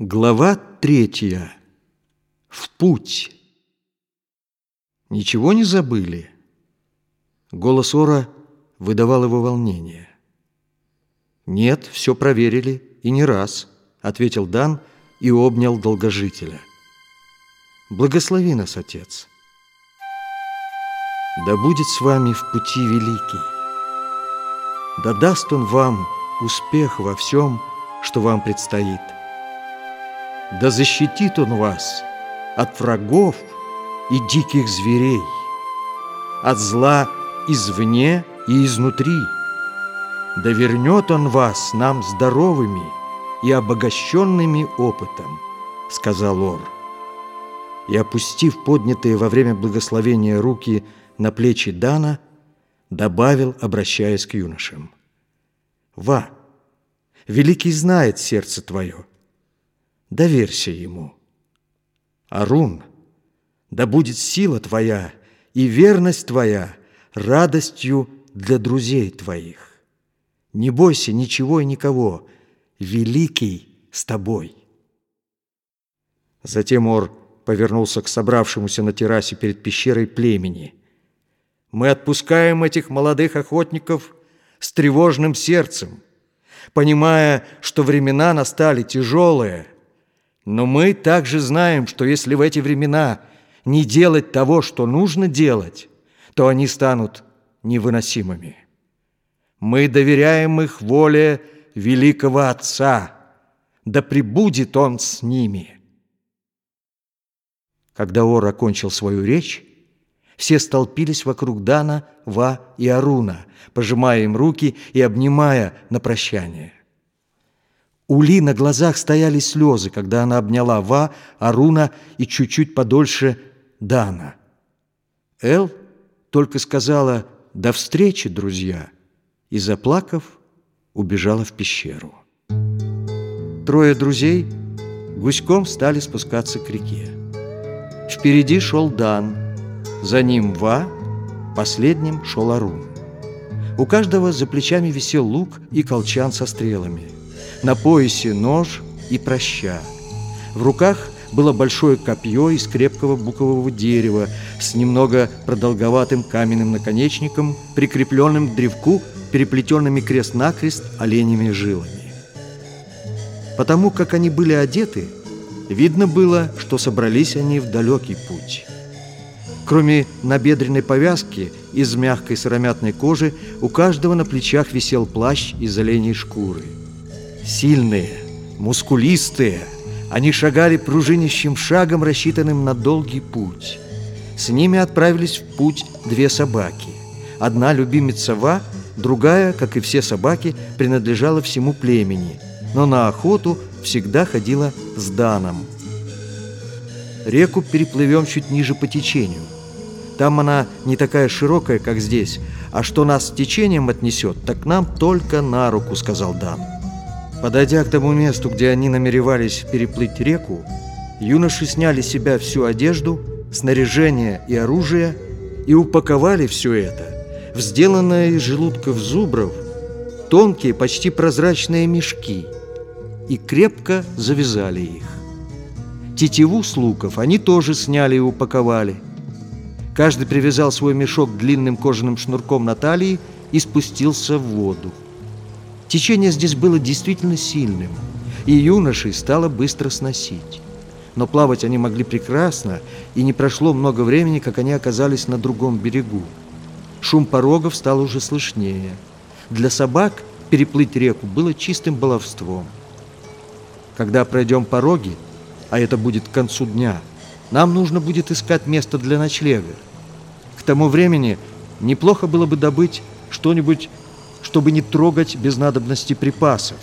Глава третья. В путь. Ничего не забыли? Голос Ора выдавал его волнение. Нет, все проверили, и не раз, ответил Дан и обнял долгожителя. Благослови нас, Отец. Да будет с вами в пути великий. Да даст Он вам успех во всем, что вам предстоит. Да защитит Он вас от врагов и диких зверей, от зла извне и изнутри. Да вернет Он вас нам здоровыми и обогащенными опытом, сказал Ор. И, опустив поднятые во время благословения руки на плечи Дана, добавил, обращаясь к юношам. «Ва, Великий знает сердце твое, доверься ему. Арун, да будет сила твоя и верность твоя радостью для друзей твоих. Не бойся ничего и никого, великий с тобой. Затем Ор повернулся к собравшемуся на террасе перед пещерой племени. Мы отпускаем этих молодых охотников с тревожным сердцем, понимая, что времена настали тяжелые – но мы также знаем, что если в эти времена не делать того, что нужно делать, то они станут невыносимыми. Мы доверяем их воле великого Отца, да пребудет Он с ними. Когда Ор окончил свою речь, все столпились вокруг Дана, Ва и Аруна, пожимая им руки и обнимая на прощание. У Ли на глазах стояли слезы, когда она обняла Ва, Аруна и чуть-чуть подольше Дана. Эл только сказала «До встречи, друзья!» и, заплакав, убежала в пещеру. Трое друзей гуськом стали спускаться к реке. Впереди шел Дан, за ним Ва, последним шел Арун. У каждого за плечами висел лук и колчан со стрелами – на поясе нож и проща. В руках было большое копье из крепкого букового дерева с немного продолговатым каменным наконечником, прикрепленным к древку переплетенными крест-накрест оленями жилами. Потому как они были одеты, видно было, что собрались они в далекий путь. Кроме набедренной повязки из мягкой сыромятной кожи, у каждого на плечах висел плащ из оленей шкуры – Сильные, мускулистые, они шагали пружинищим шагом, рассчитанным на долгий путь. С ними отправились в путь две собаки. Одна любимица Ва, другая, как и все собаки, принадлежала всему племени, но на охоту всегда ходила с Даном. Реку переплывем чуть ниже по течению. Там она не такая широкая, как здесь, а что нас течением отнесет, так нам только на руку, сказал Дан. Подойдя к тому месту, где они намеревались переплыть реку, юноши сняли с себя всю одежду, снаряжение и оружие и упаковали все это в сделанные из желудков зубров тонкие, почти прозрачные мешки и крепко завязали их. Тетиву с луков они тоже сняли и упаковали. Каждый привязал свой мешок длинным кожаным шнурком на талии и спустился в воду. Течение здесь было действительно сильным, и юношей стало быстро сносить. Но плавать они могли прекрасно, и не прошло много времени, как они оказались на другом берегу. Шум порогов стал уже слышнее. Для собак переплыть реку было чистым баловством. Когда пройдем пороги, а это будет к концу дня, нам нужно будет искать место для ночлега. К тому времени неплохо было бы добыть что-нибудь чтобы не трогать без надобности припасов.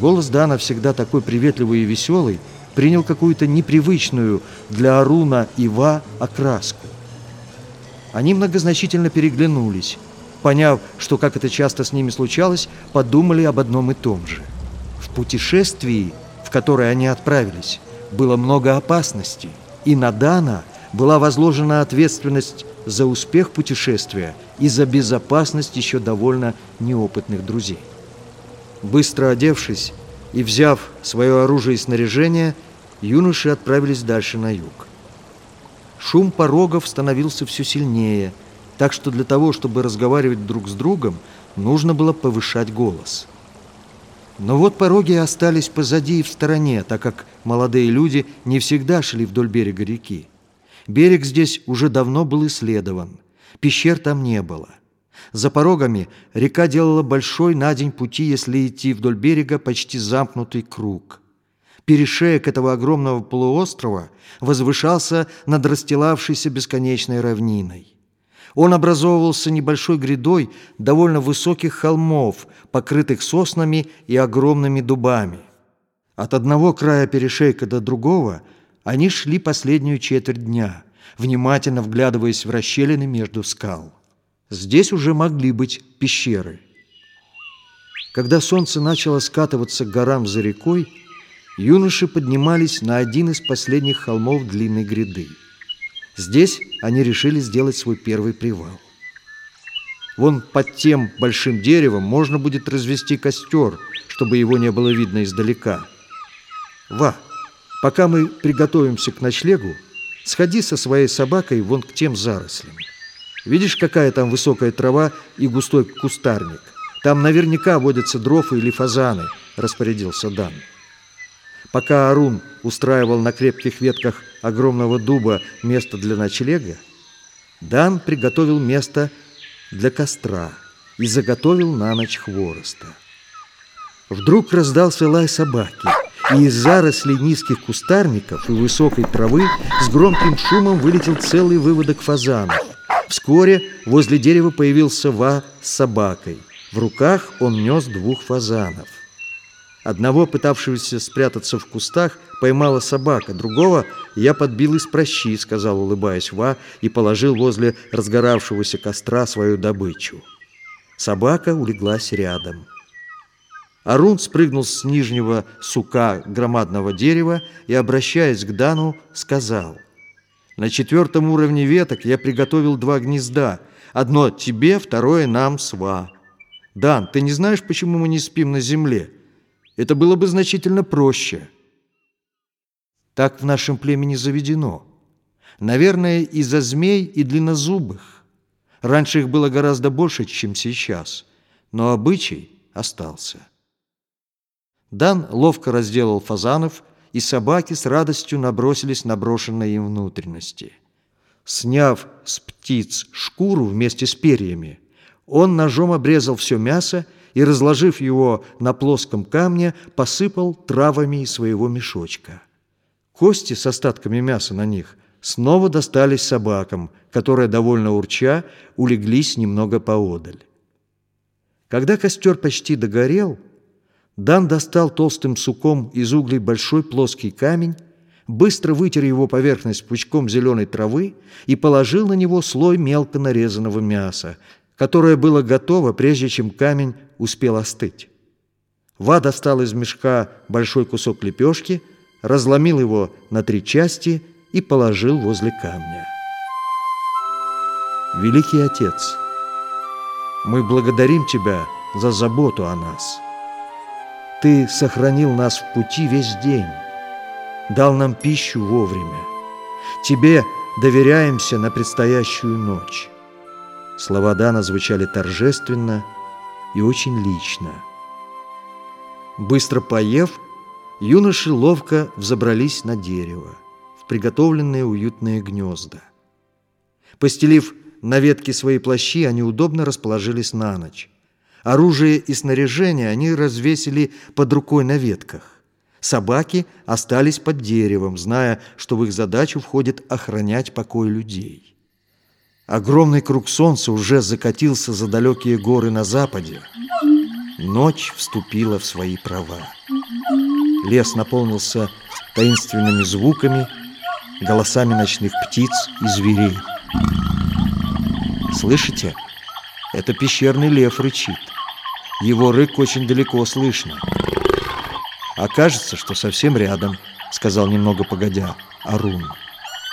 Голос Дана, всегда такой приветливый и веселый, принял какую-то непривычную для Аруна и Ва окраску. Они многозначительно переглянулись, поняв, что, как это часто с ними случалось, подумали об одном и том же. В путешествии, в которое они отправились, было много опасностей, и на Дана была возложена ответственность за успех путешествия и за безопасность еще довольно неопытных друзей. Быстро одевшись, и, взяв свое оружие и снаряжение, юноши отправились дальше на юг. Шум порогов становился все сильнее, так что для того, чтобы разговаривать друг с другом, нужно было повышать голос. Но вот пороги остались позади и в стороне, так как молодые люди не всегда шли вдоль берега реки. Берег здесь уже давно был исследован, пещер там не было. За порогами река делала большой на день пути, если идти вдоль берега почти замкнутый круг. Перешеек этого огромного полуострова возвышался над расстилавшейся бесконечной равниной. Он образовывался небольшой грядой довольно высоких холмов, покрытых соснами и огромными дубами. От одного края перешейка до другого они шли последнюю четверть дня, внимательно вглядываясь в расщелины между скал. Здесь уже могли быть пещеры. Когда солнце начало скатываться к горам за рекой, юноши поднимались на один из последних холмов длинной гряды. Здесь они решили сделать свой первый привал. Вон под тем большим деревом можно будет развести костер, чтобы его не было видно издалека. Ва, пока мы приготовимся к ночлегу, сходи со своей собакой вон к тем зарослям. Видишь, какая там высокая трава и густой кустарник? Там наверняка водятся дрофы или фазаны, распорядился Дан. Пока Арун устраивал на крепких ветках огромного дуба место для ночлега, Дан приготовил место для костра и заготовил на ночь хвороста. Вдруг раздался лай собаки, и из зарослей низких кустарников и высокой травы с громким шумом вылетел целый выводок фазанов. Вскоре возле дерева появился Ва с собакой. В руках он нес двух фазанов. Одного, пытавшегося спрятаться в кустах, поймала собака, другого я подбил из прощи, сказал, улыбаясь Ва, и положил возле разгоравшегося костра свою добычу. Собака улеглась рядом. Арун спрыгнул с нижнего сука громадного дерева и, обращаясь к Дану, сказал, «На четвертом уровне веток я приготовил два гнезда. Одно тебе, второе нам с Ва. Дан, ты не знаешь, почему мы не спим на земле?» Это было бы значительно проще. Так в нашем племени заведено. Наверное, из-за змей и длиннозубых. Раньше их было гораздо больше, чем сейчас, но обычай остался. Дан ловко разделал фазанов, и собаки с радостью набросились на брошенные им внутренности. Сняв с птиц шкуру вместе с перьями, он ножом обрезал все мясо и, разложив его на плоском камне, посыпал травами из своего мешочка. Кости с остатками мяса на них снова достались собакам, которые, довольно урча, улеглись немного поодаль. Когда костер почти догорел, Дан достал толстым суком из углей большой плоский камень, быстро вытер его поверхность пучком зеленой травы и положил на него слой мелко нарезанного мяса, которое было готово, прежде чем камень успел остыть. Ва достал из мешка большой кусок лепешки, разломил его на три части и положил возле камня. Великий Отец, мы благодарим Тебя за заботу о нас. Ты сохранил нас в пути весь день, дал нам пищу вовремя. Тебе доверяемся на предстоящую ночь. Слова Дана звучали торжественно и очень лично. Быстро поев, юноши ловко взобрались на дерево, в приготовленные уютные гнезда. Постелив на ветке свои плащи, они удобно расположились на ночь. Оружие и снаряжение они развесили под рукой на ветках. Собаки остались под деревом, зная, что в их задачу входит охранять покой людей. Огромный круг солнца уже закатился за далекие горы на западе. Ночь вступила в свои права. Лес наполнился таинственными звуками, голосами ночных птиц и зверей. Слышите? Это пещерный лев рычит. Его рык очень далеко слышно. А кажется, что совсем рядом, сказал немного погодя Арун.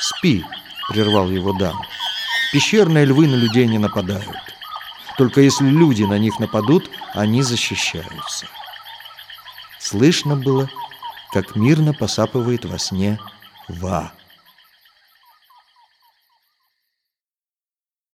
Спи, прервал его Дан. Пещерные львы на людей не нападают. Только если люди на них нападут, они защищаются. Слышно было, как мирно посапывает во сне Ва.